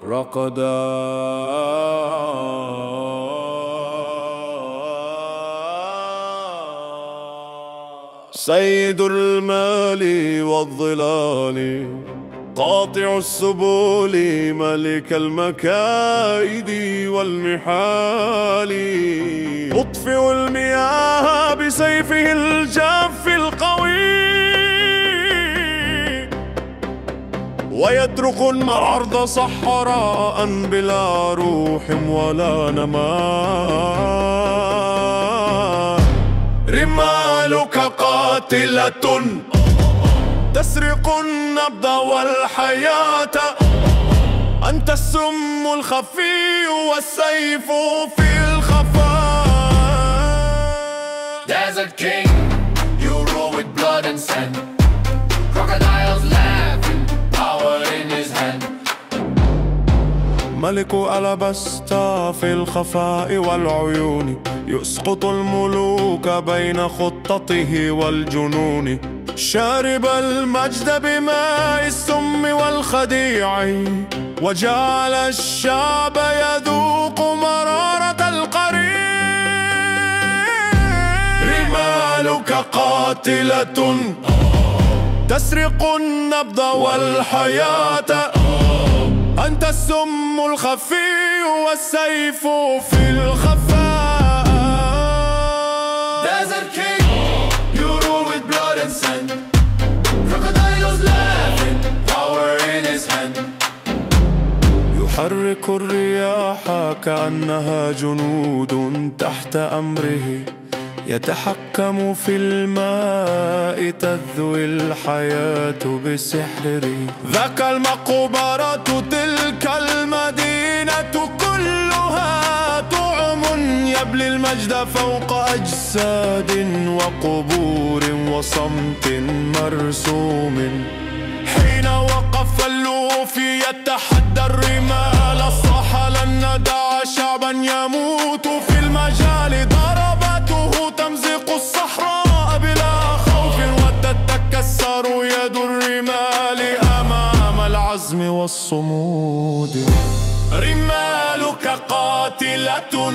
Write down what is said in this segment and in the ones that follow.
كروكودايل سيد المال والظلال قاطع السبل ملك المكائد والمحال. مطفئ المياه بسيفه الجاف ويترك الأرض صحراء بلا روح ولا نماء. رمالك قاتلة. تسرق النبض والحياة. أنت السم الخفي والسيف في الخفاء. Desert King, you rule with blood and sand. ملك ألبستا في الخفاء والعيون يسقط الملوك بين خطته والجنون. شارب المجد بماء السم والخديع وجعل الشعب يذوق مرارة القريب. رمالك قاتلة. تسرق النبض والحياة. أنت السم الخفي والسيف في الخفاء Desert King, you rule with blood and sand. Crocodiles laughing, power in his hand. يحرك الرياح كأنها جنود تحت أمره يتحكم في الماء تذوي الحياة بسحره ذاك المقبرة تلك المدينة كلها طعم يبلي المجد فوق أجساد وقبور وصمت مرسوم. حين وقف اللوفي يتحدى الرمال صاح لن ندع شعبا يموت في المجال. ضربته وتتكسر يد الرمال أمام العزم والصمود. رمالك قاتلة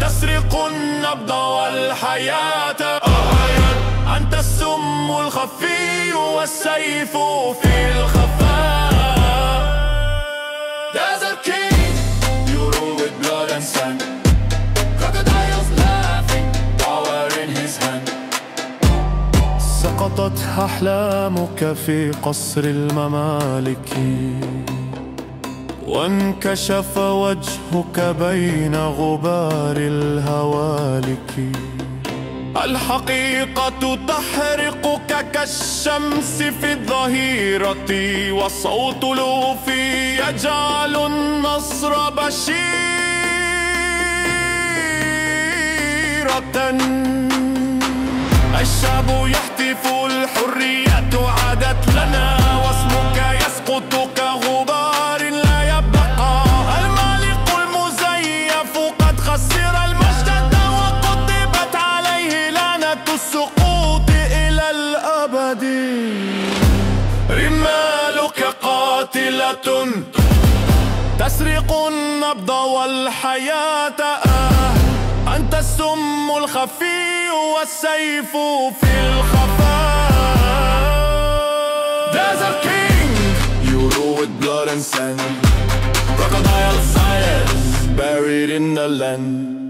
تسرق النبض والحياة. أنت السم الخفي والسيف في سقطت أحلامك في قصر الممالك. وانكشف وجهك بين غبار الهوالك. الحقيقة تحرقك كالشمس في الظهيرة وصوت لوفي يجعل النصر بشيرة. الشعب تسرق النبض والحياة آه أنت السم الخفي والسيف في الخفاء Desert King You with blood and sand Crocodile science Buried in the land